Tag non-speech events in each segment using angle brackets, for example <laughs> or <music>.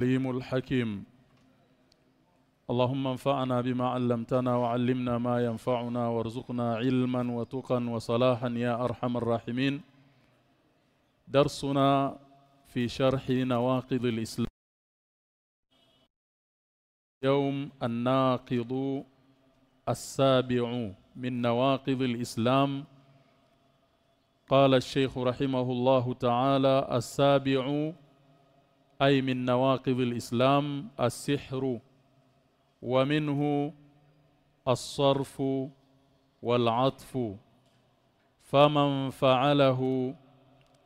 العليم الحكيم. اللهم انفعنا بما علمتنا وعلمنا ما ينفعنا وارزقنا علما وتقا وصلاحا يا أرحم الراحمين. درسنا في شرح نواقض الإسلام. يوم الناقض السابع من نواقض الإسلام. قال الشيخ رحمه الله تعالى السابع أي من نواقض الإسلام السحر ومنه الصرف والعطف فمن فعله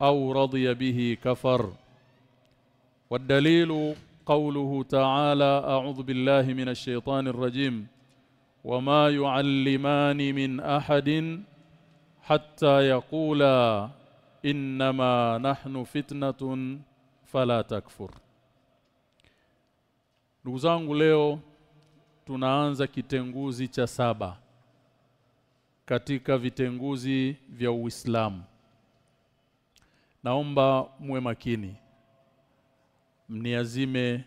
أو رضي به كفر. والدليل قوله تعالى أعوذ بالله من الشيطان الرجيم وما يعلمان من أحد حتى يقولا إنما نحن فتنة fala takfur. Ndugu zangu leo tunaanza kitenguzi cha saba katika vitenguzi vya Uislamu. Naomba muwe makini. Mniazime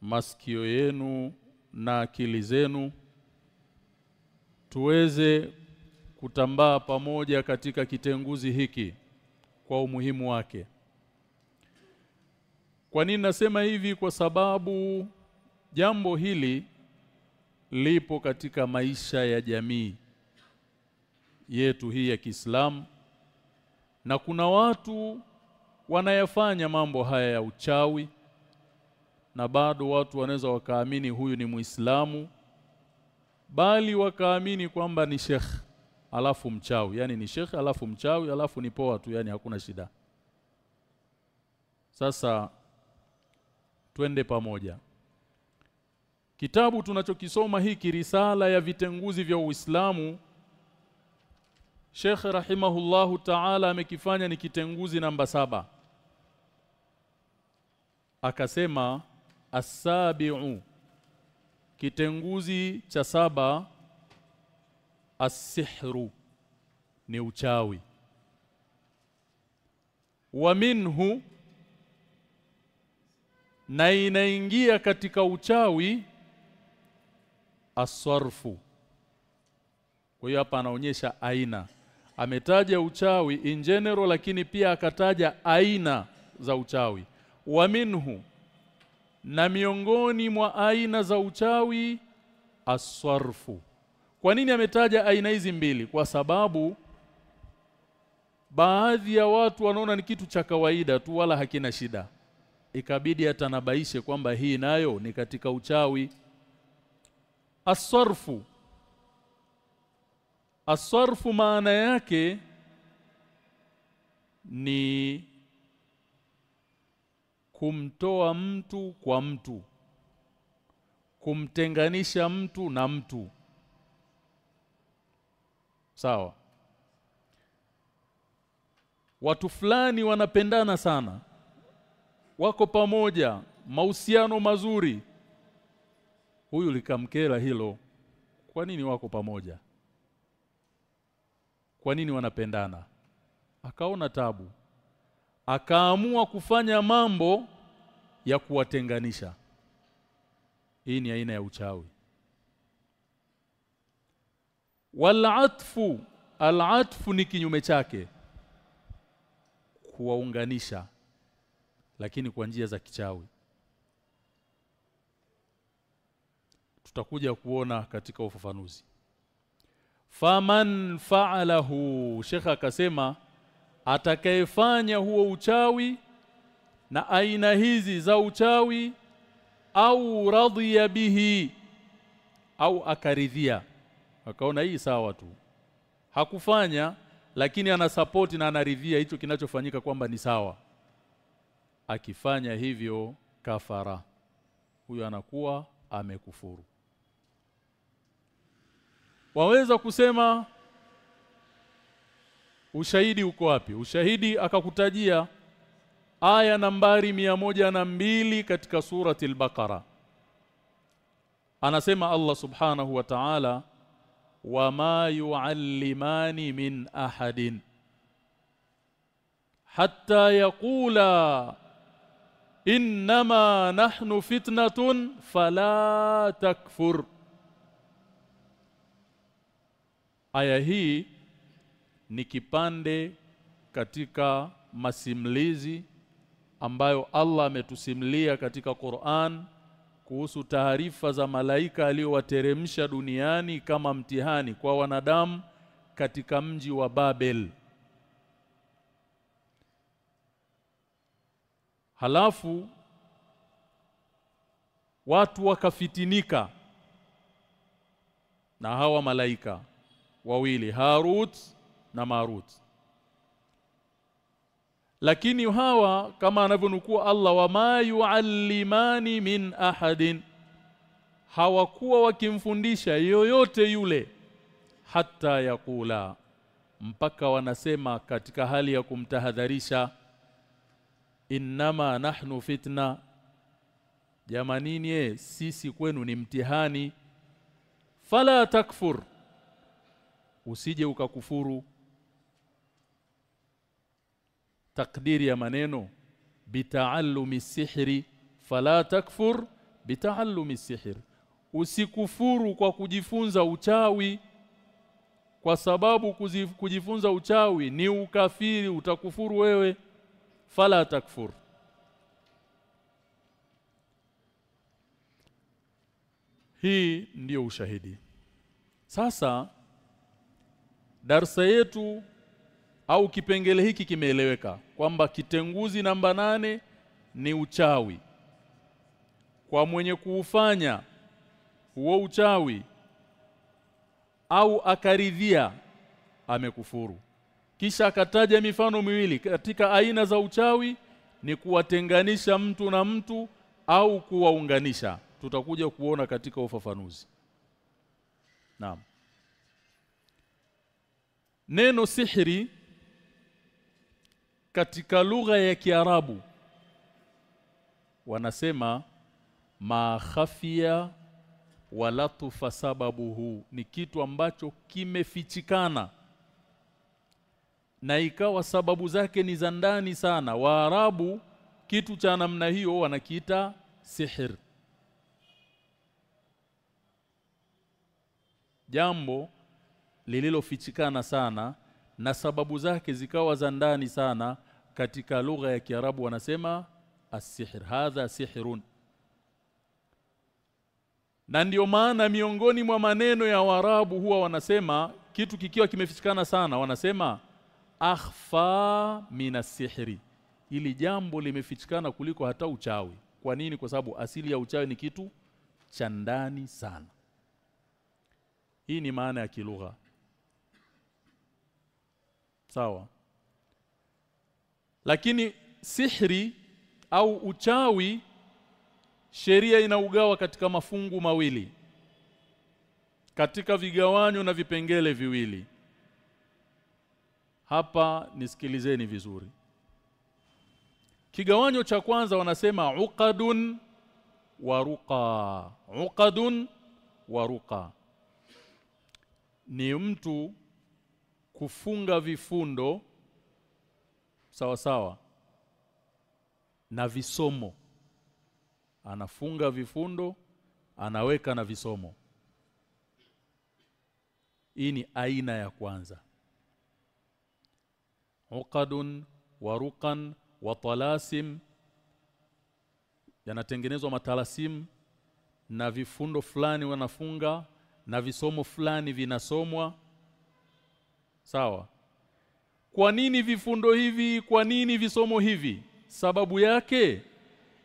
masikio yenu na akili zenu. Tuweze kutambaa pamoja katika kitenguzi hiki kwa umuhimu wake kwa nini nasema hivi? Kwa sababu jambo hili lipo katika maisha ya jamii yetu hii ya Kiislamu na kuna watu wanayafanya mambo haya ya uchawi na bado watu wanaweza wakaamini huyu ni Muislamu bali wakaamini kwamba ni Sheikh alafu mchawi. Yani ni Sheikh alafu mchawi alafu ni poa tu yani hakuna shida. Sasa twende pamoja. Kitabu tunachokisoma hiki risala ya vitenguzi vya Uislamu Sheikh rahimahullahu ta'ala amekifanya ni kitenguzi namba saba. Akasema asabiu kitenguzi cha saba asihru ni uchawi. Wa minhu na inaingia katika uchawi aswarfu. Kwa hiyo hapa anaonyesha aina. Ametaja uchawi in general lakini pia akataja aina za uchawi. Wa minhu na miongoni mwa aina za uchawi aswarfu. Kwa nini ametaja aina hizi mbili? Kwa sababu baadhi ya watu wanaona ni kitu cha kawaida tu wala hakina shida ikabidi atanabaishe kwamba hii nayo ni katika uchawi. Asarfu asarfu maana yake ni kumtoa mtu kwa mtu kumtenganisha mtu na mtu. Sawa. Watu fulani wanapendana sana wako pamoja mahusiano mazuri. Huyu likamkera hilo. Kwa nini wako pamoja? Kwa nini wanapendana? Akaona tabu. Akaamua kufanya mambo ya kuwatenganisha. Hii ni aina ya uchawi. Walatfu alatfu ni kinyume chake. Kuwaunganisha lakini kwa njia za kichawi. Tutakuja kuona katika ufafanuzi. Faman fa'alahu shekha akasema atakayefanya huo uchawi na aina hizi za uchawi au radhiya bihi au akaridhia. Akaona hii sawa tu. Hakufanya lakini ana support na anaridhia hicho kinachofanyika kwamba ni sawa akifanya hivyo kafara. Huyo anakuwa amekufuru. Waweza kusema ushahidi uko wapi? Ushahidi akakutajia aya nambari na mbili katika surati al-Baqara. Anasema Allah subhanahu wa ta'ala wama yuallimani min ahadin. Hatta yaqula innama nahnu fitnatun fala takfur. Aya hii ni kipande katika masimlizi ambayo Allah ametusimlia katika Qur'an kuhusu taarifa za malaika aliyowateremsha duniani kama mtihani kwa wanadamu katika mji wa Babel halafu watu wakafitinika na hawa malaika wawili Harut na Marut. Lakini hawa kama anavyonukua Allah wa ma yuallimani min ahadin hawakuwa wakimfundisha yoyote yule hata yakula mpaka wanasema katika hali ya kumtahadharisha innama nahnu fitna. Jamanini ye, sisi kwenu ni mtihani. Fala takfur. Usije ukakufuru. Takdiri ya maneno. Bitaallumi sihri. Fala takfur. Bitaallumi sihr usikufuru kwa kujifunza uchawi. Kwa sababu kujifunza uchawi ni ukafiri utakufuru wewe fala takfur. Hii ndiyo ushahidi. Sasa darsa yetu au kipengele hiki kimeeleweka kwamba kitenguzi namba nane ni uchawi. Kwa mwenye kuufanya huo uchawi au akaridhia amekufuru kisha akataja mifano miwili. Katika aina za uchawi ni kuwatenganisha mtu na mtu au kuwaunganisha. Tutakuja kuona katika ufafanuzi. Naam. Neno sihiri katika lugha ya Kiarabu wanasema ma walatu wala tufa sababuhu. Ni kitu ambacho kimefichikana na ikawa sababu zake ni za ndani sana. Waarabu kitu cha namna hiyo wanakiita sihir. Jambo lililofichikana sana na sababu zake zikawa za ndani sana katika lugha ya Kiarabu wanasema as-sihr hadha sihrun na ndiyo maana miongoni mwa maneno ya Waarabu huwa wanasema kitu kikiwa kimefichikana sana wanasema akhfa minasihri ili jambo limefichikana kuliko hata uchawi. Kwa nini? Kwa sababu asili ya uchawi ni kitu cha ndani sana. Hii ni maana ya kilugha. Sawa. Lakini sihri au uchawi sheria inaugawa katika mafungu mawili. Katika vigawanyo na vipengele viwili hapa nisikilizeni vizuri. Kigawanyo cha kwanza wanasema uqadun wa ruqa. Uqadun wa ruqa. Ni mtu kufunga vifundo sawa sawa na visomo. Anafunga vifundo anaweka na visomo. Hii ni aina ya kwanza uqadun waruqan wa talasim yanatengenezwa matalasimu na vifundo fulani wanafunga na visomo fulani vinasomwa. Sawa? Kwa nini vifundo hivi kwa nini visomo hivi? Sababu yake?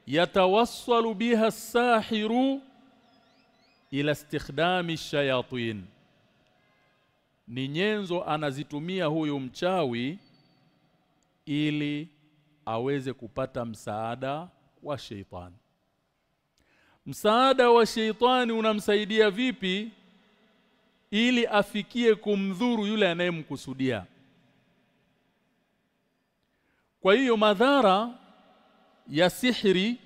Yatawassalu biha sahiru ila istikhdami shayatin. Ni nyenzo anazitumia huyu mchawi ili aweze kupata msaada wa sheitani. Msaada wa sheitani unamsaidia vipi? Ili afikie kumdhuru yule anayemkusudia. Kwa hiyo madhara ya sihiri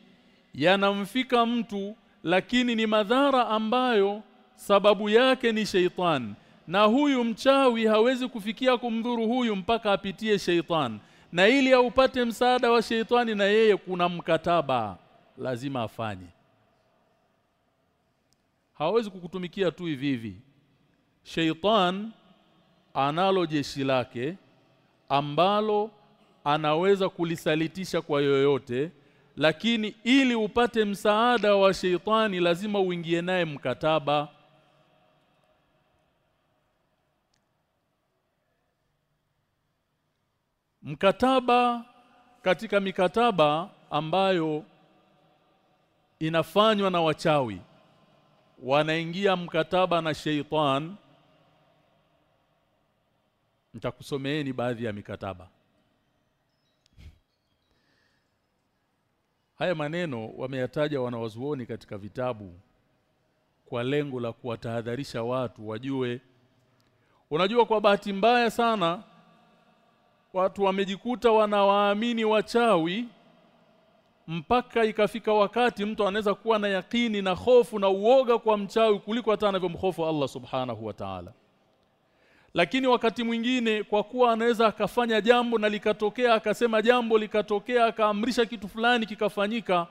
yanamfika mtu lakini ni madhara ambayo sababu yake ni sheitani. Na huyu mchawi hawezi kufikia kumdhuru huyu mpaka apitie sheitan na ili aupate msaada wa sheitani na yeye kuna mkataba lazima afanye. Hawezi kukutumikia tu hivi hivi. Sheitan analo jeshi lake ambalo anaweza kulisalitisha kwa yoyote lakini ili upate msaada wa sheitani lazima uingie naye mkataba mkataba katika mikataba ambayo inafanywa na wachawi. Wanaingia mkataba na sheitan. Nitakusomeeni baadhi ya mikataba. Haya maneno wameyataja wanawazuoni katika vitabu kwa lengo la kuwatahadharisha watu wajue. Unajua kwa bahati mbaya sana watu wamejikuta wanawaamini wachawi mpaka ikafika wakati mtu anaweza kuwa na yakini na hofu na uoga kwa mchawi kuliko hata anavyomhofu Allah Subhanahu wa Ta'ala. Lakini wakati mwingine kwa kuwa anaweza akafanya jambo na likatokea akasema jambo likatokea akaamrisha kitu fulani kikafanyika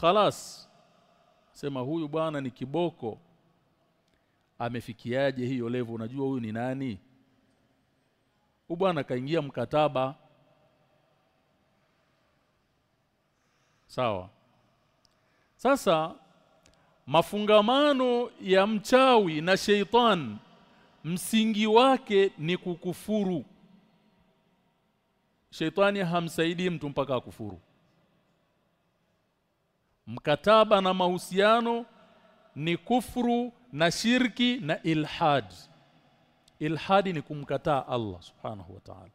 khalas sema huyu bwana ni kiboko. Amefikiaje hiyo levo unajua huyu ni nani huyu bwana kaingia mkataba. Sawa. Sasa mafungamano ya mchawi na sheitan msingi wake ni kukufuru. Sheitani hamsaidii mtu mpaka akufuru. Mkataba na mahusiano ni kufuru na shirki na ilhad ilhadi ni kumkataa Allah subhanahu wa ta'ala.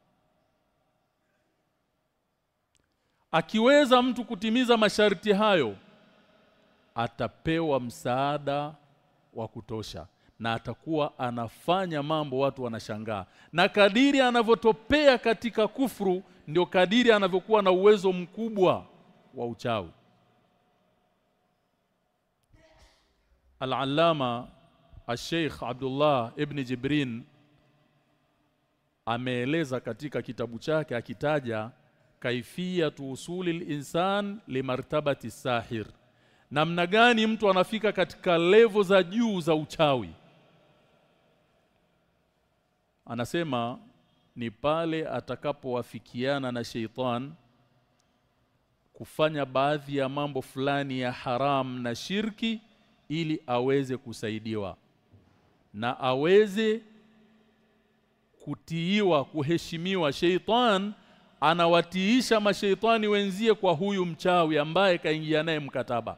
Akiweza mtu kutimiza masharti hayo atapewa msaada wa kutosha na atakuwa anafanya mambo watu wanashangaa. Na kadiri anavyotopea katika kufru ndio kadiri anavyokuwa na uwezo mkubwa wa uchawi. Al-Allama Al-Sheikh Abdullah ibn Jibrin ameeleza katika kitabu chake akitaja kaifia tuusulil insan limartabati sahir namna gani mtu anafika katika levo za juu za uchawi? Anasema ni pale atakapowafikiana na sheitan kufanya baadhi ya mambo fulani ya haram na shirki ili aweze kusaidiwa. Na aweze kutiiwa kuheshimiwa sheitan anawatiisha masheitani wenzie kwa huyu mchawi ambaye kaingia naye mkataba.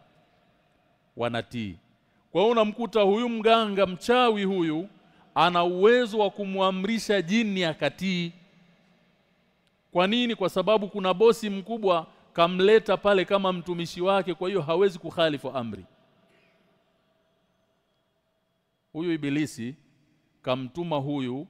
Wanatii. Kwa hiyo unamkuta huyu mganga mchawi huyu ana uwezo wa kumwamrisha jini akatii. Kwa nini? Kwa sababu kuna bosi mkubwa kamleta pale kama mtumishi wake kwa hiyo hawezi kukhalifu amri. Huyu ibilisi kamtuma huyu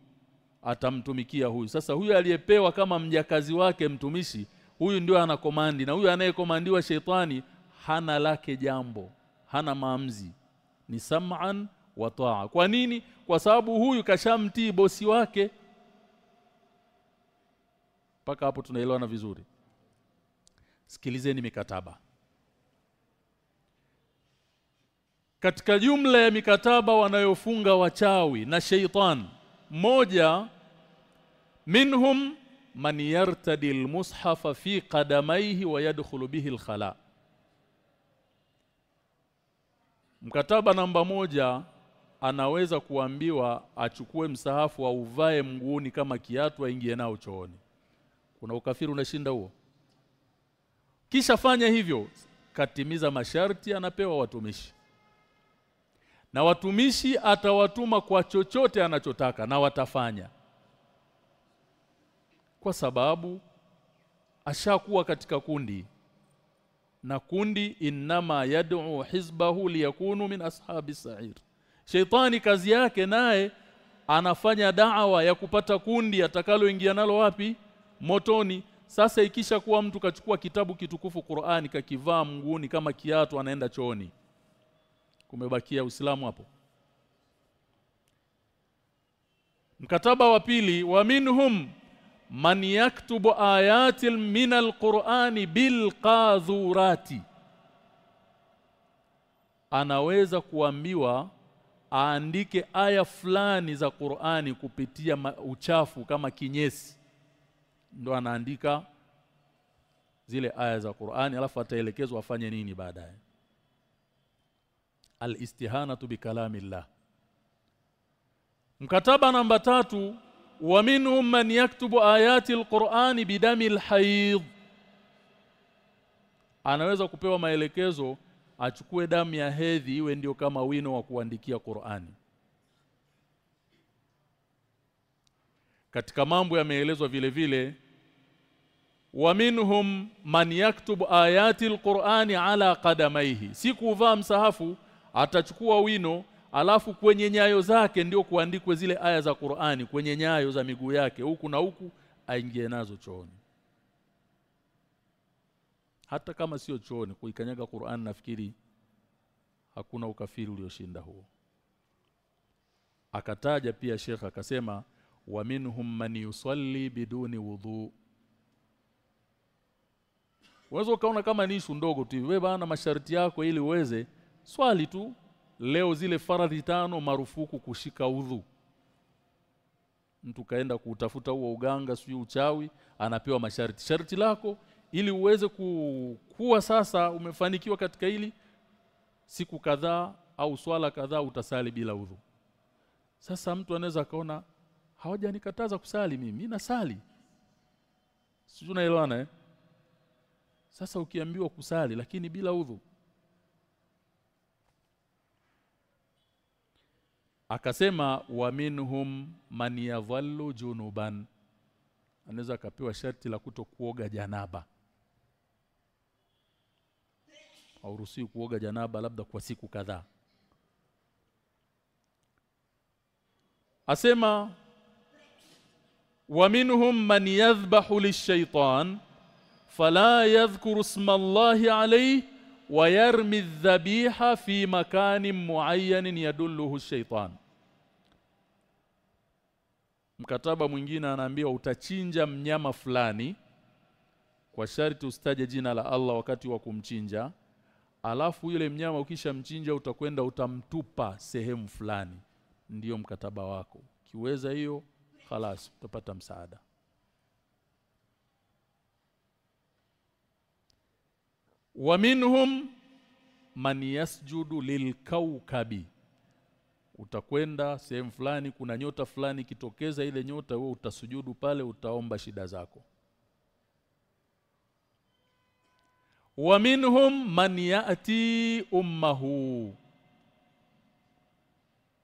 atamtumikia huyu. Sasa huyu aliyepewa kama mjakazi wake mtumishi huyu ndio anakomandi na huyu anayekomandiwa sheitani hana lake jambo hana maamzi. Ni sam'an wa ta'a. Kwa nini? Kwa sababu huyu kashamtii bosi wake. Mpaka hapo tunaelewana vizuri. Sikilizeni mikataba. Katika jumla ya mikataba wanayofunga wachawi na sheitan moja minhum man yartadi almushafa fi qadamayhi wa yadkhulu bihi alkhala. Mkataba namba moja anaweza kuambiwa achukue msahafu au uvae mguuni kama kiatu aingie nao chooni. Kuna ukafiri unashinda huo? Kisha fanya hivyo katimiza masharti anapewa watumishi na watumishi atawatuma kwa chochote anachotaka na watafanya. Kwa sababu ashakuwa katika kundi. Na kundi innama yad'u hizbahu liyakunu min ashabi sa'ir. Sheitani kazi yake naye anafanya da'wa ya kupata kundi atakaloingia nalo wapi? Motoni. Sasa ikisha kuwa mtu kachukua kitabu kitukufu Qur'ani kakivaa mguuni kama kiatu anaenda chooni kumebakia Uislamu hapo. Mkataba wa pili wa minhum man yaktubu ayatil min alqur'ani bilqadhurati. Anaweza kuambiwa aandike aya fulani za Qur'ani kupitia uchafu kama kinyesi. Ndo anaandika zile aya za Qur'ani alafu ataelekezwa afanye nini baadaye al-istihanatu bikalamillah mkataba namba tatu wa minhum man yaktubu ayati al-Qur'ani bidami al-hayd. Anaweza kupewa maelekezo achukue damu ya hedhi iwe ndio kama wino wa kuandikia Qur'ani. Katika mambo yameelezwa vile vile wa minhum man yaktubu ayati alqur'ani ala qadamaihi. Si kuvaa msahafu atachukua wino alafu kwenye nyayo zake ndio kuandikwe zile aya za Qur'ani kwenye nyayo za miguu yake huku na huku aingie nazo chooni. Hata kama sio chooni kuikanyaga Qur'an nafikiri hakuna ukafiri ulioshinda huo. Akataja pia Sheikh akasema wa minhum man yusalli biduni wudhu Unaweza ukaona kama ni ndogo tu wewe bana masharti yako ili uweze swali tu leo zile faradhi tano marufuku kushika udhu. Mtu kaenda kutafuta huo uganga sio uchawi anapewa masharti. Sharti lako ili uweze ku, kuwa sasa umefanikiwa katika hili siku kadhaa au swala kadhaa utasali bila udhu. Sasa mtu anaweza kaona hawajanikataza kusali mimi mimi nasali. Sijui unaelewana eh? Sasa ukiambiwa kusali lakini bila udhu akasema wa minhum man yadhallu junuban. Anaweza akapewa sharti la kutokuoga janaba. Hauruhusiwi kuoga janaba labda kwa siku kadhaa. Asema wa minhum man yadhbahu lishaitan fala yadhkuru isma Allahi alayhi wa yarmi adh-dhabiha fi makanin muayyanin yadulluhu ash-shaytan mkataba mwingine anaambiwa utachinja mnyama fulani kwa sharti ustaje jina la Allah wakati wa kumchinja. Alafu yule mnyama ukishamchinja utakwenda utamtupa sehemu fulani. Ndiyo mkataba wako. Kiweza hiyo khalas utapata msaada wa minhum man yasjudu lilkaukabi utakwenda sehemu fulani kuna nyota fulani kitokeza ile nyota wewe utasujudu pale utaomba shida zako. Wa minhum man yati ummahu.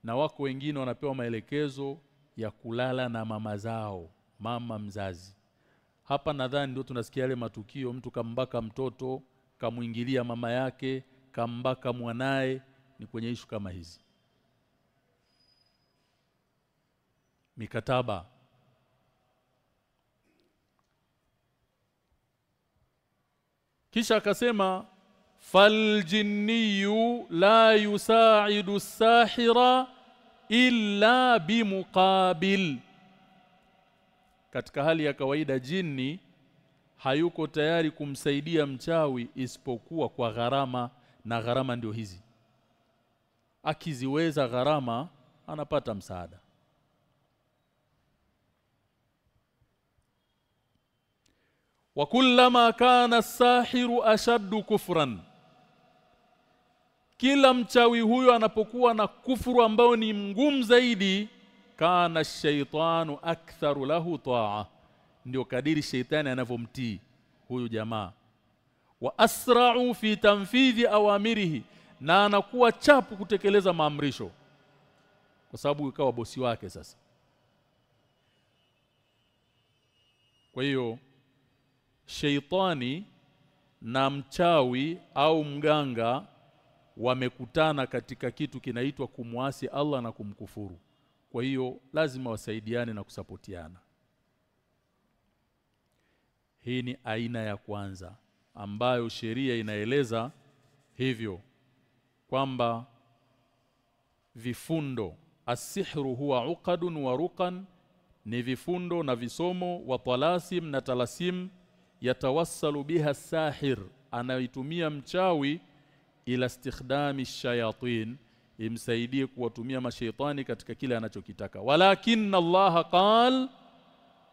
Na wako wengine wanapewa maelekezo ya kulala na mama zao mama mzazi. Hapa nadhani ndio tunasikia yale matukio mtu kambaka mtoto kamuingilia mama yake kambaka mwanaye ni kwenye ishu kama hizi. Mikataba. Kisha akasema faljinniyu la yusaidu sahira illa bimuqabil. Katika hali ya kawaida jini hayuko tayari kumsaidia mchawi isipokuwa kwa gharama na gharama ndio hizi. Akiziweza gharama anapata msaada. Wa kullama kana sahiru ashaddu kufran. Kila mchawi huyo anapokuwa na kufuru ambao ni mgumu zaidi kana shaitanu aktharu lahu taa ndio kadiri sheitani anavyomtii huyu jamaa. Wa asra'u fi tanfidhi awamirihi na anakuwa chapu kutekeleza maamrisho. Kwa sababu ikawa bosi wake sasa. Kwa hiyo sheitani na mchawi au mganga wamekutana katika kitu kinaitwa kumwasi Allah na kumkufuru. Kwa hiyo lazima wasaidiane na kusapotiana hii ni aina ya kwanza ambayo sheria inaeleza hivyo kwamba vifundo asihru huwa uqadun wa ruqan ni vifundo na visomo wa talasim na talasim yatawassalu biha sahir anaitumia mchawi ila istikhdami shayatin imsaidie kuwatumia mashaitani katika kile anachokitaka. Walakin Allah qal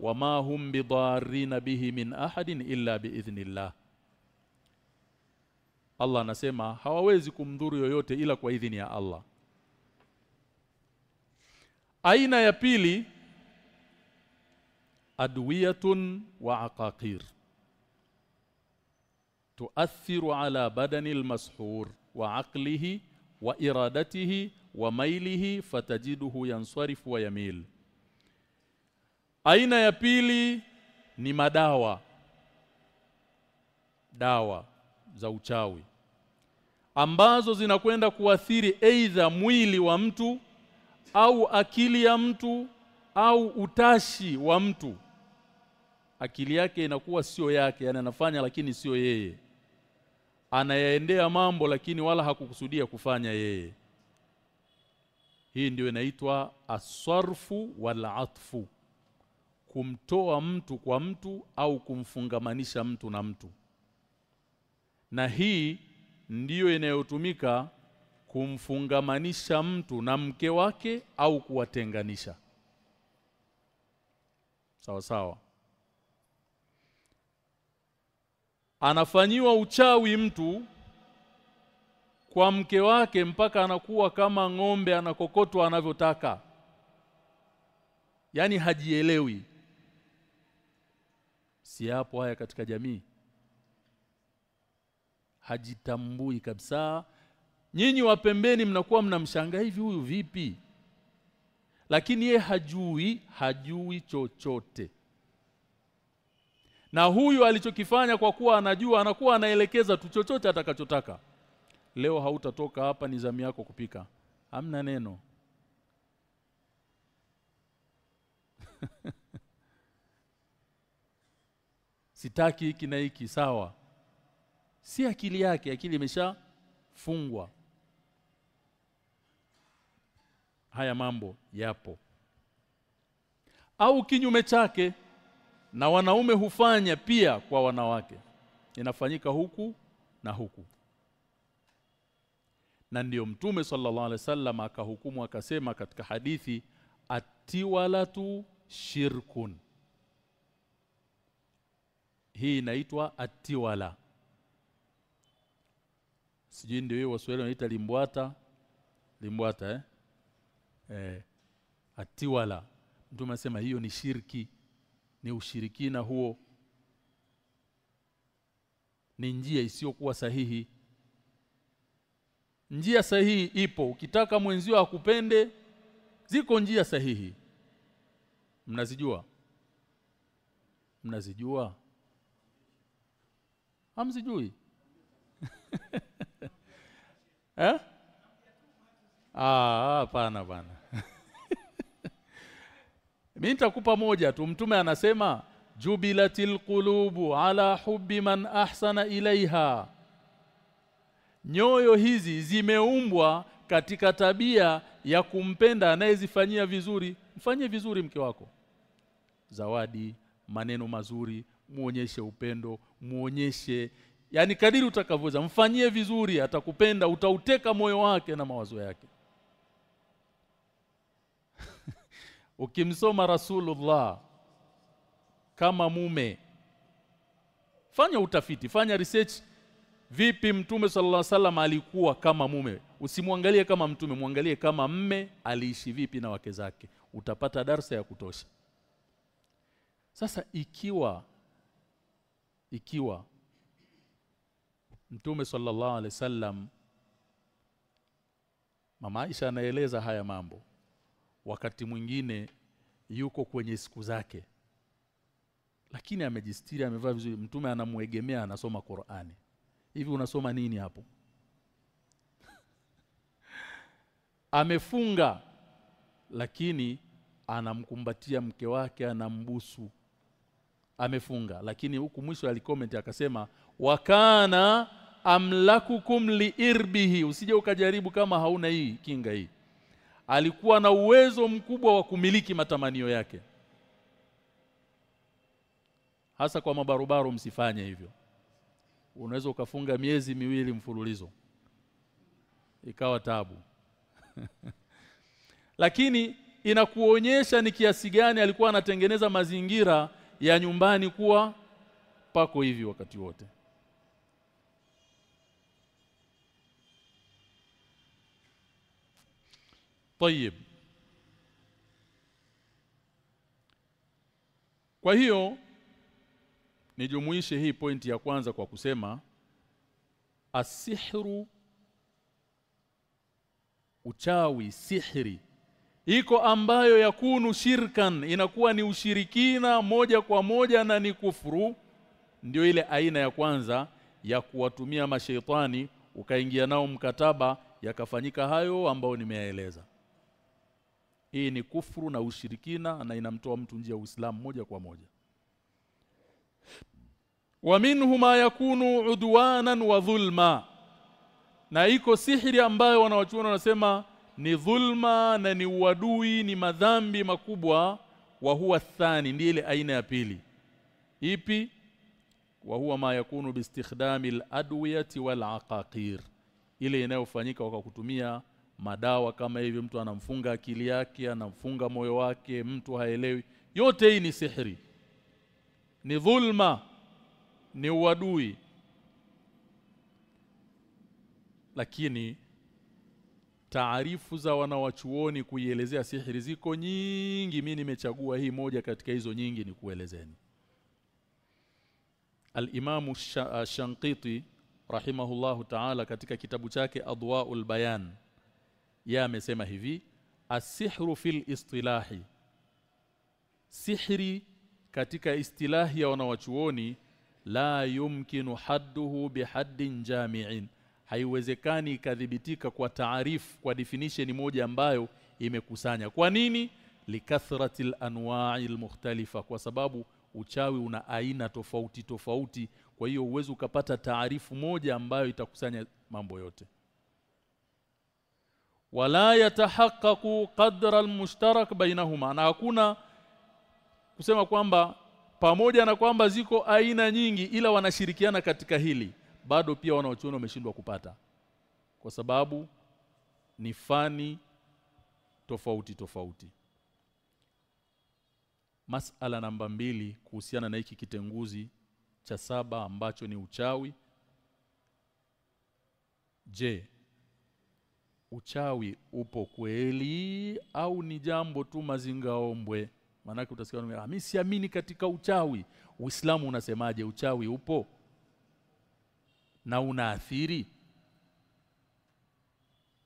wama hum bidarrina bihi min ahadin illa biidhnillah Allah anasema hawawezi kumdhuru yoyote ila kwa idhini ya Allah aina ya pili adwiyatun wa aqaqir tuathiru ala badani almashhur wa aqlihi wa iradatihi wa mailihi fatajiduhu yansarifu wa yamil aina ya pili ni madawa. Dawa za uchawi. Ambazo zinakwenda kuathiri aidha mwili wa mtu au akili ya mtu au utashi wa mtu. Akili yake inakuwa sio yake yani anafanya lakini sio yeye. Anayaendea mambo lakini wala hakukusudia kufanya yeye. Hii ndio inaitwa aswarfu wal atfu kumtoa mtu kwa mtu au kumfungamanisha mtu na mtu. Na hii ndiyo inayotumika kumfungamanisha mtu na mke wake au kuwatenganisha. Sawa sawa. Anafanyiwa uchawi mtu kwa mke wake mpaka anakuwa kama ng'ombe anakokotwa anavyotaka. Yani hajielewi si hapo haya katika jamii hajitambui kabisa. Nyinyi wa pembeni mnakuwa mnamshangaa hivi huyu vipi? Lakini ye hajui hajui chochote. Na huyu alichokifanya kwa kuwa anajua anakuwa anaelekeza tu chochote atakachotaka. Leo hautatoka hapa ni zamu yako kupika. Hamna neno <laughs> sitaki hiki na hiki sawa. Si akili yake akili imeshafungwa. Haya mambo yapo. Au kinyume chake na wanaume hufanya pia kwa wanawake. Inafanyika huku na huku. Na ndiyo mtume sallallahu alaihi wasallam akahukumu akasema katika hadithi atiwalatu shirkun hii inaitwa atiwala. Sijui ndio hiyo waswahili wanaita limbwata. Limbwata eh? Eh atiwala. Mtume anasema hiyo ni shirki ni ushirikina huo. Ni njia isiyokuwa sahihi. Njia sahihi ipo. Ukitaka mwenzio akupende ziko njia sahihi. Mnazijua? Mnazijua hamzijui <laughs> eh? Ah hapana bana mimi <laughs> nitakupa moja tu. Mtume anasema jubilatil qulubu ala hubbi man ahsana ilaiha. Nyoyo hizi zimeumbwa katika tabia ya kumpenda anayezifanyia vizuri. Mfanyie vizuri mke wako. Zawadi maneno mazuri muonyeshe upendo muonyeshe. Yani kadiri utakavyoweza mfanyie vizuri atakupenda utauteka moyo wake na mawazo yake. <laughs> Ukimsoma rasulullah kama mume fanya utafiti fanya research. Vipi mtume sallallahu alaihi wasallam alikuwa kama mume? Usimwangalie kama mtume mwangalie kama mme aliishi vipi na wake zake. Utapata darsa ya kutosha. Sasa ikiwa ikiwa mtume sallallahu alaihi wasallam mama Aisha anaeleza haya mambo wakati mwingine yuko kwenye siku zake lakini amejistiri amevaa vizuri. Mtume anamwegemea anasoma Qur'ani. Hivi unasoma nini hapo? <laughs> Amefunga lakini anamkumbatia mke wake anambusu amefunga. Lakini huku mwisho alikomenti akasema wakana amlakukum liirbihi usije ukajaribu kama hauna hii kinga hii. Alikuwa na uwezo mkubwa wa kumiliki matamanio yake. Hasa kwa mabarobaro msifanye hivyo. Unaweza ukafunga miezi miwili mfululizo. Ikawa tabu. <laughs> Lakini inakuonyesha ni kiasi gani alikuwa anatengeneza mazingira ya nyumbani kuwa pako hivi wakati wote طيب kwa hiyo nijumuishe hii pointi ya kwanza kwa kusema asihru uchawi sihri iko ambayo yakunu shirkan inakuwa ni ushirikina moja kwa moja na ni kufuru. Ndio ile aina ya kwanza ya kuwatumia mashaitani ukaingia nao mkataba yakafanyika hayo ambao nimeyaeleza. Hii ni kufuru na ushirikina na inamtoa mtu nje ya Uislamu moja kwa moja. Wa minhuma yakunu udwanan wa dhulma. Na iko sihiri ambayo wanawachuona wanasema ni dhulma na ni uadui ni madhambi makubwa wa huwa thani ndiye ile aina ya pili. Ipi? Wa huwa ma yakunu biistikhdami al-adwiyati wal aqaqir. Ile inayofanyika kwa kutumia madawa kama hivi mtu anamfunga akili yake anamfunga moyo wake mtu haelewi. Yote hii ni sihri. Ni dhulma ni uadui. Lakini taarifu za wanawachuoni kuielezea sihiri ziko nyingi. Mimi nimechagua hii moja katika hizo nyingi ni kuelezeni. Al-Imam Shanqiti rahimahullahu ta'ala katika kitabu chake Adwaul Bayan ya amesema hivi asihru fil istilahi. Sihri katika istilahi ya wanawachuoni la yumkinu hadduhu bihaddin jami'in haiwezekani ikadhibitika kwa taarifu kwa definition moja ambayo imekusanya. Kwa nini? Likathratil anwa'i almukhtalifa kwa sababu uchawi una aina tofauti tofauti. Kwa hiyo uwezo ukapata taarifu moja ambayo itakusanya mambo yote. Wala yatahaqqaqu qadra almushtarak bainahuma na hakuna kusema kwamba pamoja na kwamba ziko aina nyingi ila wanashirikiana katika hili bado pia wanaochuoni wameshindwa kupata. Kwa sababu ni fani tofauti tofauti. Masala namba mbili kuhusiana na hiki kitenguzi cha saba ambacho ni uchawi. Je uchawi upo kweli au ni jambo tu mazingaombwe maanake utasikia mimi siamini katika uchawi. Uislamu unasemaje? Uchawi upo na unaathiri?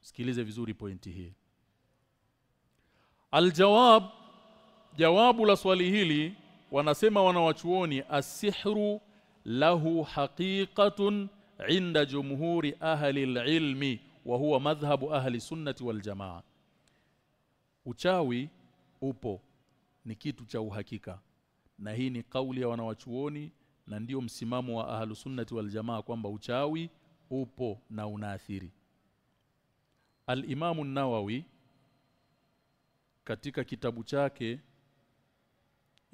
Sikilize vizuri pointi hii. Aljawab jawabu la swali hili wanasema wanawachuoni asihru lahu haqiqatun inda jumhuri ahli alilmi wa huwa madhhabu ahli sunnati wal jamaa. Uchawi upo ni kitu cha uhakika. Na hii ni kauli ya wanawachuoni na ndiyo msimamo wa ahlu sunnati wal jamaa kwamba uchawi upo na unaathiri. Al-Imamu nawawi katika kitabu chake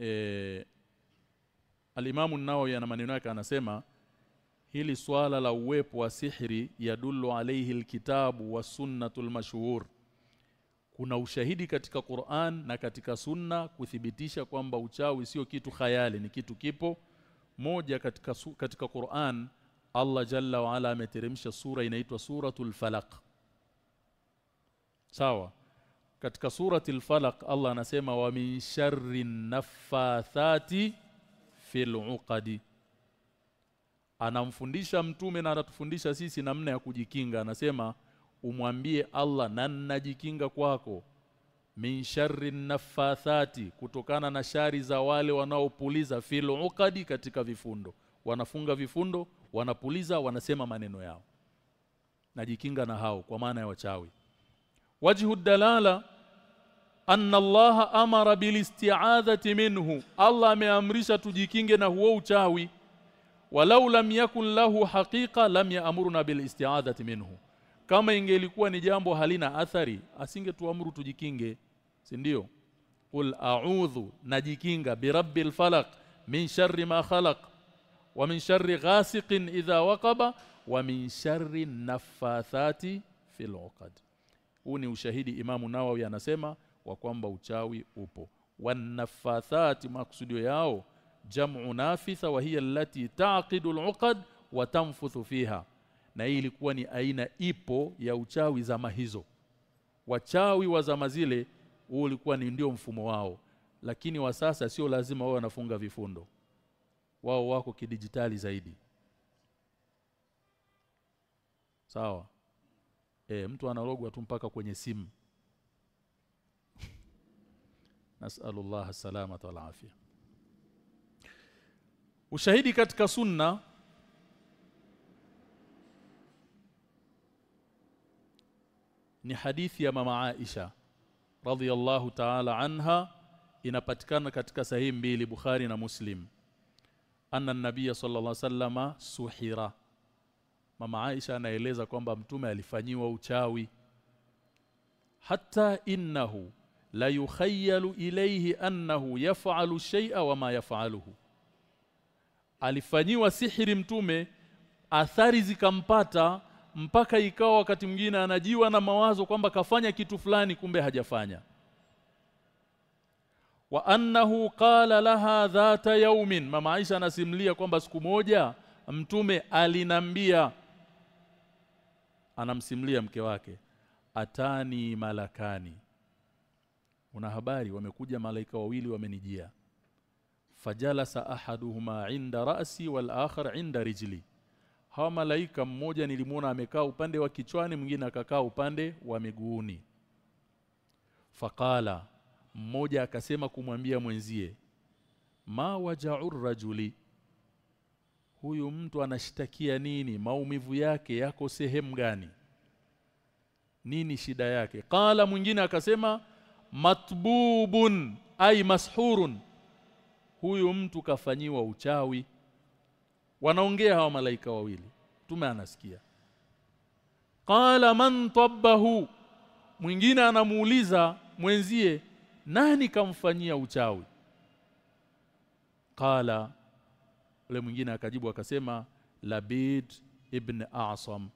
e, Al-Imamu nawawi ana maneno yake anasema hili swala la uwepo wa sihri yadullu alayhi alkitabu wa sunnatul mashhur kuna ushahidi katika Qur'an na katika sunna kuthibitisha kwamba uchawi sio kitu khayali ni kitu kipo moja katika katika Qur'an Allah Jalla wa Ala ameteremsha sura inaitwa suratul falaq. Sawa? Katika suratul falaq Allah anasema wa min sharri naffathati fil uqadi. Anamfundisha mtume na anatufundisha sisi namna ya kujikinga. Anasema umwambie Allah na ninajikinga kwako min sharri nafathati kutokana na shari za wale wanaopuliza fil uqadi katika vifundo. Wanafunga vifundo wanapuliza wanasema maneno yao. Najikinga na hao kwa maana ya wachawi. Wajhu dalala anna Allah amara bilisti'adhati minhu. Allah ameamrisha tujikinge na huo uchawi. Walau lam yakun lahu haqiqa lam ya'muruna bilisti'adhati minhu kama ingelikuwa ni jambo halina athari asingetuamuru tujikinge si ndio? Qul a'udhu najikinga birabbil falaq min sharri ma khalaq wa min sharri ghasiqin idha waqaba wa min sharri naffathati fil uqad. Huu ni ushahidi imamu nawawi anasema wa kwamba uchawi upo. Wanafathati maksudio yao jam'u nafitha wa hiya allati taqidu al-uqad wa tanfuthu fiha na hii ilikuwa ni aina ipo ya uchawi zama hizo. Wachawi wa zama zile huu ulikuwa ni ndio mfumo wao. Lakini wa sasa sio lazima wao wanafunga vifundo. Wao wako kidijitali zaidi. Sawa? E, mtu analogwa tu mpaka kwenye simu. <laughs> Nasallallahu salamata wal afya. Ushahidi katika sunna ni hadithi ya mama Aisha radhiyallahu ta'ala anha inapatikana katika sahihi mbili Bukhari na Muslim. Anna nabiy sallallahu alaihi wasallama suhira. Mama Aisha anaeleza kwamba mtume alifanyiwa uchawi. Hatta innahu la yukhayyalu ilayhi annahu yaf'alu shay'a wa ma yaf'aluhu. Alifanyiwa sihiri mtume athari zikampata mpaka ikawa wakati mwingine anajiwa na mawazo kwamba kafanya kitu fulani kumbe hajafanya. Wa annahu qala laha dhata yaumin mama Aisha anasimulia kwamba siku moja mtume alinambia anamsimulia mke wake atani malakani. Una habari? Wamekuja malaika wawili wamenijia. Fajalasa ahaduhuma inda ra'si wal akhar inda rijli hawa malaika mmoja nilimuona amekaa upande wa kichwani mwingine akakaa upande wa miguuni. Faqala mmoja akasema kumwambia mwenzie ma waja'ur rajuli huyu mtu anashtakia nini? Maumivu yake yako sehemu gani? Nini shida yake? Qala mwingine akasema matbubun ay mashurun huyu mtu kafanyiwa uchawi wanaongea hawa malaika wawili. Mtume anasikia. Qala man tabahu mwingine anamuuliza mwenzie nani kamfanyia uchawi? Qala ule mwingine akajibu akasema Labid ibn Asam.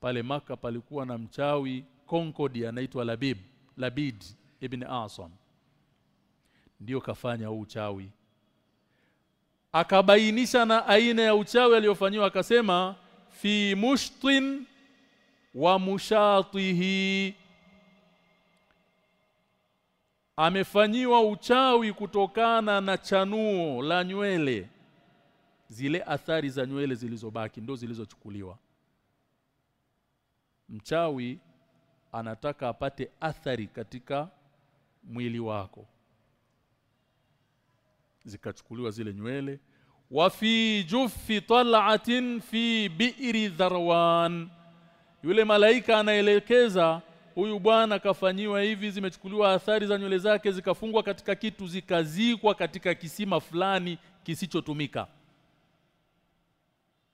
Pale maka palikuwa na mchawi konkodi anaitwa Labib Labid ibn Asam. Ndio kafanya huu uchawi akabainisha na aina ya uchawi aliyofanywa akasema fi mushtin wa mushatihi. Amefanyiwa uchawi kutokana na chanuo la nywele. Zile athari za nywele zilizobaki ndo zilizochukuliwa. Mchawi anataka apate athari katika mwili wako zikachukuliwa zile nywele. Wa fi juffi tal'atin fi bi'ri dharwan. Yule malaika anaelekeza huyu bwana kafanyiwa hivi zimechukuliwa athari za nywele zake zikafungwa katika kitu zikazikwa katika kisima fulani kisichotumika.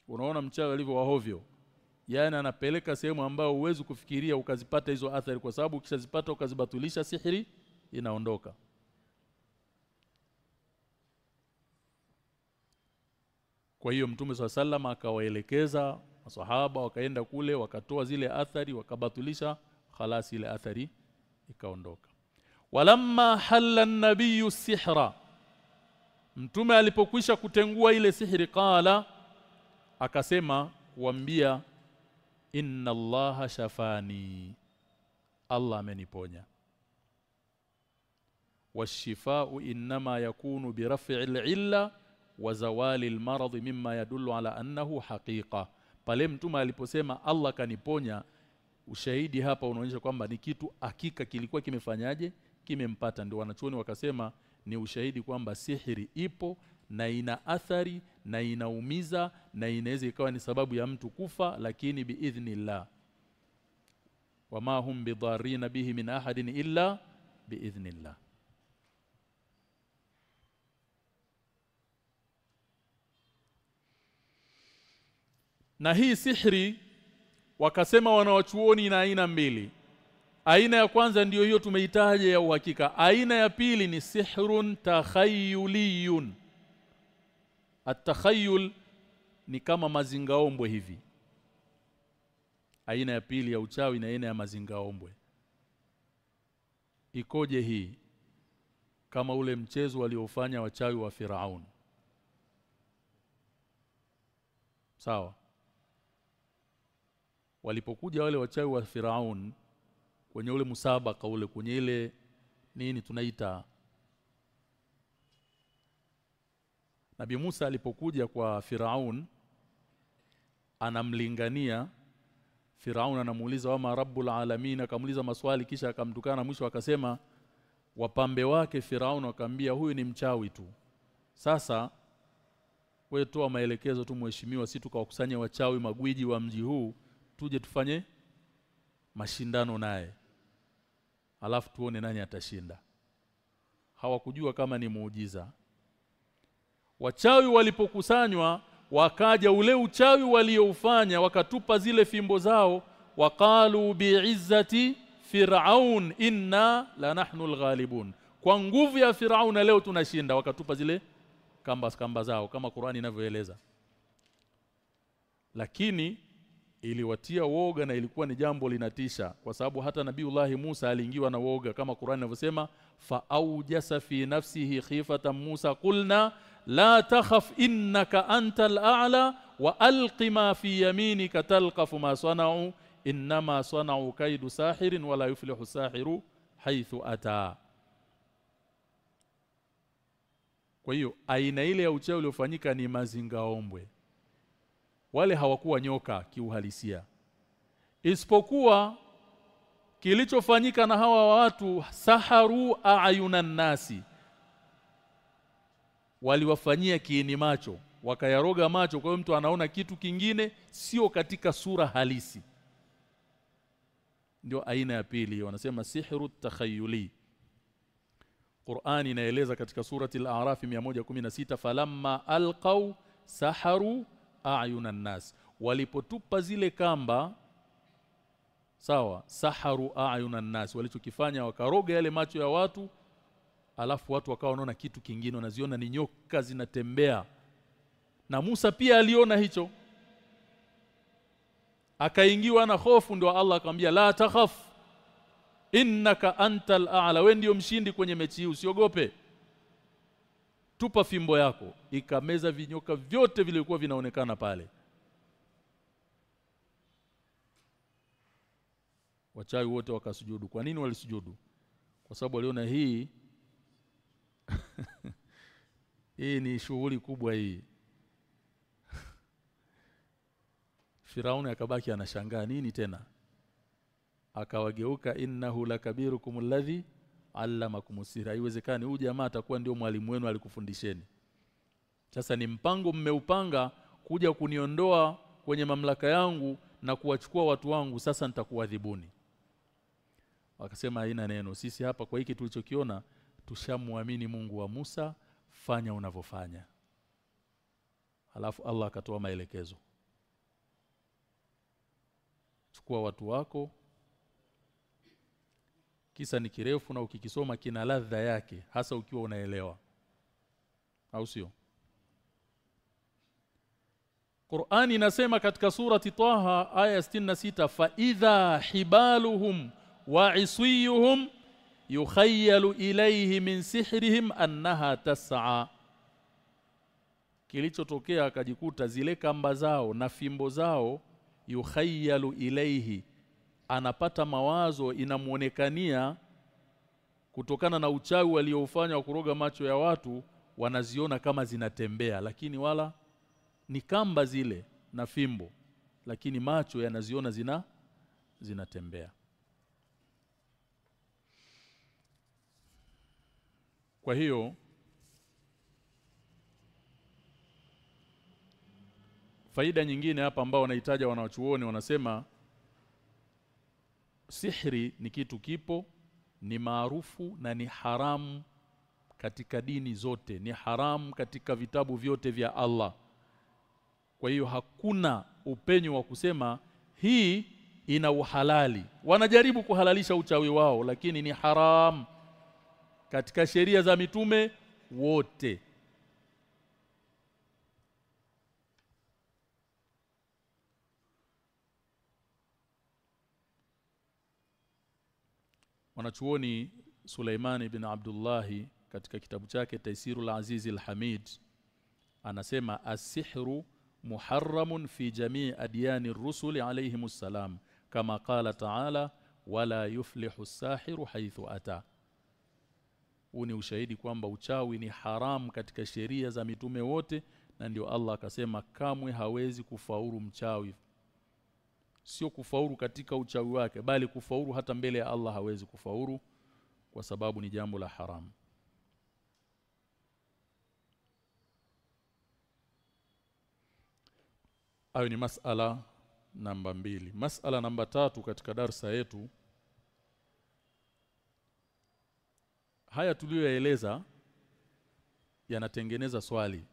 Unaona mchawi alivyo wahovyo yani anapeleka sehemu ambayo huwezi kufikiria ukazipata hizo athari kwa sababu ukishazipata ukazibatulisha sihiri inaondoka kwa hiyo mtume swalla sallam akawaelekeza masahaba wakaenda kule wakatoa zile athari wakabatulisha khalas ile athari ikaondoka. Walamma halla an-nabiyyu sihra mtume alipokwisha kutengua ile sihiri qala akasema kuambia inna allaha shafani Allah ameniponya. Washifau inma yakunu biraf'i al-illa wa zawali al-marad mimma yadullu ala annahu haqiqa. Pale mtume aliposema Allah kaniponya ushahidi hapa unaonyesha kwamba ni kitu hakika kilikuwa kimefanyaje kimempata. Ndio wanachuoni wakasema ni ushahidi kwamba sihiri ipo na ina athari na inaumiza na inaweza ikawa ni sababu ya mtu kufa lakini biidhnillah wama hum bidarrina bihi min ahadin illa biidhnillah na hii sihri wakasema wanawachuoni na aina mbili aina ya kwanza ndiyo hiyo tumeitaja ya uhakika aina ya pili ni sihrun takhayuliyun Atakhayul ni kama mazingaombwe hivi. Aina ya pili ya uchawi na aina ya mazingaombwe. Ikoje hii? Kama ule mchezo waliofanya wachawi wa Firaun. Sawa. Walipokuja wale wachawi wa Firaun kwenye ule musabaka ule kwenye ile nini tunaita Nabi Musa alipokuja kwa Firaun anamlingania Firaun anamuuliza wama rabbul alamin akamuuliza maswali kisha akamtukana mwisho akasema wapambe wake Firaun akamwambia huyu ni mchawi tu. Sasa wewe toa maelekezo tu mheshimiwa si tukawakusanya wachawi magwiji wa mji huu tuje tufanye mashindano naye. Alafu tuone nani atashinda. Hawakujua kama ni muujiza. Wachawi walipokusanywa wakaja ule uchawi walioufanya wakatupa zile fimbo zao waqalu bi'izzati fir'aun inna la nahnu alghalibun. Kwa nguvu ya fir'aun leo tunashinda wakatupa zile kamba kamba zao kama Qur'ani inavyoeleza. Lakini iliwatia woga na ilikuwa ni jambo linatisha kwa sababu hata nabiullahi Musa aliingiwa na woga kama Qur'ani inavyosema fa aujasa fi nafsihi khifatan Musa qulna la takhaf innaka antal a'la wa alqi ma fi yaminika talqafu ma sana'u inma sana'u kaidu sahirin wala yuflihu sahiru haythu ata. Kwa hiyo aina ile ya uchawi uliofanyika ni mazingaombwe wale hawakuwa nyoka kiuhalisia. Isipokuwa kilichofanyika na hawa watu saharu ayunan nasi. Waliwafanyia kiini macho wakayaroga macho. Kwa hiyo mtu anaona kitu kingine sio katika sura halisi. Ndio aina ya pili wanasema sihru takhayuli. Qurani inaeleza katika surati al-A'raf 116 falamma alqaw saharu ayunan nas walipotupa zile kamba sawa saharu ayuna nas walichokifanya wakaroga yale macho ya watu alafu watu wakawa wanaona kitu kingine wanaziona ni nyoka zinatembea. Na Musa pia aliona hicho. Akaingiwa na hofu ndio Allah akamwambia la takhaf innaka antal a'la. Wewe ndio mshindi kwenye mechi hii usiogope tupa fimbo yako. Ikameza vinyoka vyote vilikuwa vinaonekana pale. Wachawi wote wakasujudu. Kwa nini walisujudu? Kwa sababu waliona hii. <laughs> Hii ni shughuli kubwa hii. <laughs> Firauni akabaki anashangaa nini tena? Akawageuka innahu lakabirukum alladhi allamakum sira haiwezekani huyu jamaa atakuwa ndio mwalimu wenu alikufundisheni. Sasa ni mpango mmeupanga kuja kuniondoa kwenye mamlaka yangu na kuwachukua watu wangu sasa nitakuadhibuni. Wakasema haina neno. Sisi hapa kwa hiki tulichokiona tushamwamini Mungu wa Musa fanya unavyofanya. Alafu Allah akatoa maelekezo. Chukua watu wako kisa ni kirefu na ukikisoma kina ladha yake hasa ukiwa unaelewa. Au sio? Qur'ani inasema katika surati Taha aya 66 fa idha hibaluhum wa iswiyuhum yukhayalu ilayhi min sihrihim annaha tas'a. Kilichotokea akajikuta zile kamba zao na fimbo zao yukhayyalu ilayhi anapata mawazo inamuonekania kutokana na uchawi waliofanya wa kuroga macho ya watu wanaziona kama zinatembea lakini wala ni kamba zile na fimbo lakini macho yanaziona zina zinatembea. Kwa hiyo faida nyingine hapa ambao wanahitaja wanawachuoni wanasema sihri ni kitu kipo ni maarufu na ni haramu katika dini zote ni haramu katika vitabu vyote vya Allah. Kwa hiyo hakuna upenyo wa kusema hii ina uhalali. Wanajaribu kuhalalisha uchawi wao lakini ni haramu katika sheria za mitume wote mwanachuoni Suleiman ibn Abdullahi katika kitabu chake Taisirul Aziz al-Hamid anasema as-sihru muharramun fi jamii adyani rusuli alayhimus salam kama qala ta'ala wala yuflihu as-sahiru haythu ata. Huu ni ushahidi kwamba uchawi ni haram katika sheria za mitume wote na ndio Allah akasema kamwe hawezi kufaulu mchawi sio kufaulu katika uchawi wake bali kufaulu hata mbele ya Allah hawezi kufaulu kwa sababu ni jambo la haramu Hayo ni masala namba mbili. Masala namba tatu katika darsa yetu haya tuliyoeleza yanatengeneza swali.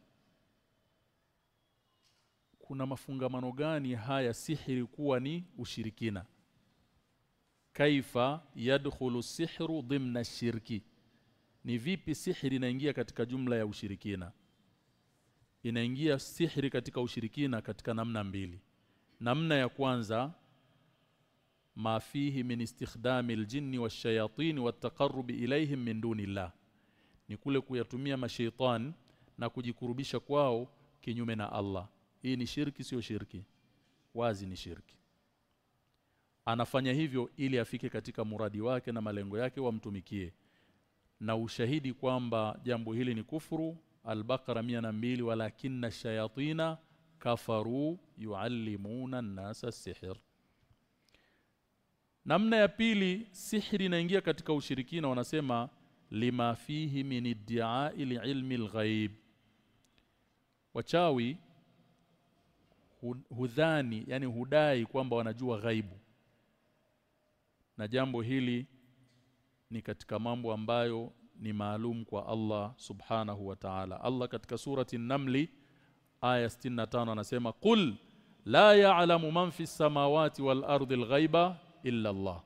Kuna mafungamano gani haya sihiri kuwa ni ushirikina? Kaifa yadkhulu sihru dhimna shirki? Ni vipi sihiri inaingia katika jumla ya ushirikina? inaingia sihiri katika ushirikina katika namna mbili namna ya kwanza ma fihi min istikhdami aljinni washayatin wattaqarrub ilayhim min dunillah ni kule kuyatumia mashaitan na kujikurubisha kwao kinyume na Allah hii ni shirki sio shirki. Wazi ni shirki. Anafanya hivyo ili afike katika muradi wake na malengo yake wamtumikie. Na ushahidi kwamba jambo hili ni kufuru Al-Baqara 102 walakinna shayatina kafaru yuallimuna an-nasa sihr Namna ya pili sihri inaingia katika ushirikina wanasema lima fihi min iddia'i ilmi al-ghaib. Wachawi hudhani yani hudai kwamba wanajua ghaibu. Na jambo hili ni katika mambo ambayo ni maalum kwa Allah subhanahu wa ta'ala. Allah katika surati Namli aya 65 anasema qul la ya'lamu man fi samawati wal ardi al-ghaiba illa Allah.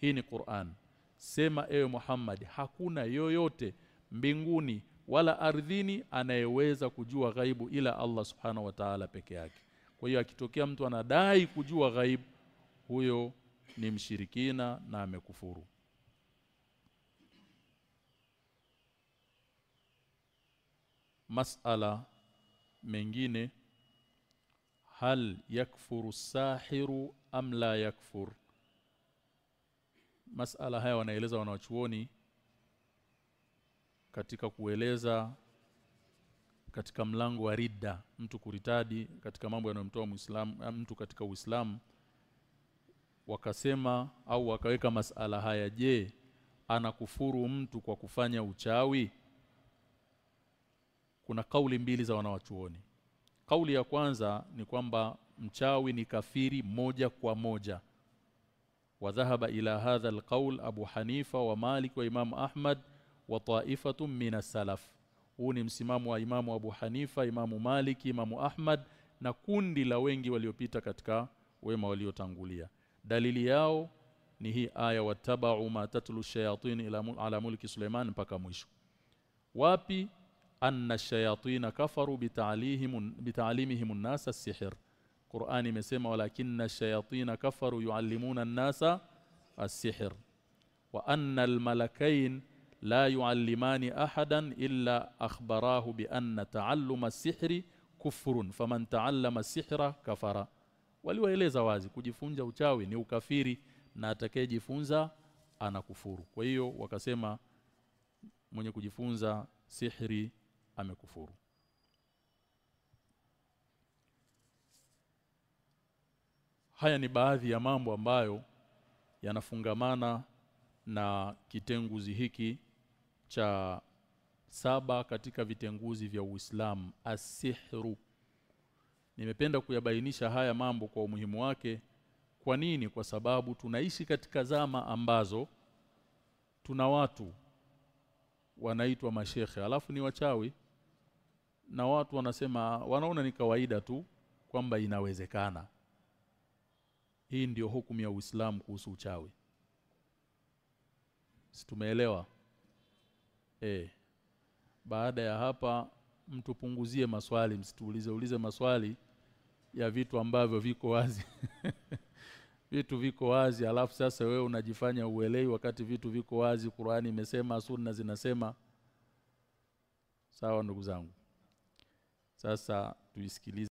Hii ni Qur'an. Sema ewe Muhammad hakuna yoyote mbinguni wala ardhini anayeweza kujua ghaibu ila Allah subhanahu wa ta'ala peke yake kwa hiyo akitokea mtu anadai kujua ghaibu huyo ni mshirikina na amekufuru. Masala mengine hal yakfuru sahiru am la yakfur? Masala haya wanaeleza wanawachuoni katika kueleza katika mlango wa rida mtu kuritadi katika mambo yanayomtoa muislamu mtu katika uislamu wakasema au wakaweka masala haya je anakufuru mtu kwa kufanya uchawi? Kuna kauli mbili za wanawachuoni. Kauli ya kwanza ni kwamba mchawi ni kafiri moja kwa moja. Wadhahaba ila hadha alqaul Abu Hanifa wa Malik wa Imam Ahmad wa taifatu min salaf huu ni msimamo wa Imamu Abu Hanifa Imamu Maliki Imamu Ahmad na kundi la wengi waliopita katika wema waliotangulia. Dalili yao ni hii aya watabau ma tatlu shayatin ila mulki Suleiman mpaka mwisho. Wapi anna shayatin kafaru bita'alimihim an-nas as-sihr? Qur'an imesema walakinna shayatin kafaru yuallimuna an-nasa as-sihr. Wa anna al-malakain la yuallimani ahadan illa akhbarahu bi anna ta'alluma as-sihri kufrun faman ta'allama as-sihra kafara. Waliwaeleza wazi kujifunza uchawi ni ukafiri na atakayejifunza anakufuru. Kwa hiyo wakasema mwenye kujifunza sihri amekufuru. Haya ni baadhi ya mambo ambayo yanafungamana na kitenguzi hiki cha saba katika vitenguzi vya Uislamu asihru nimependa kuyabainisha haya mambo kwa umuhimu wake. Kwa nini? Kwa sababu tunaishi katika zama ambazo tuna watu wanaitwa mashekhe alafu ni wachawi na watu wanasema wanaona ni kawaida tu kwamba inawezekana. Hii ndio hukumu ya Uislamu kuhusu uchawi. Si tumeelewa eh. Baada ya hapa mtupunguzie maswali msituulize ulize maswali ya vitu ambavyo viko wazi. <laughs> Vitu viko wazi alafu sasa wewe unajifanya uelewi wakati vitu viko wazi Qur'ani imesema sunna zinasema. Sawa ndugu zangu. Sasa tuisikilize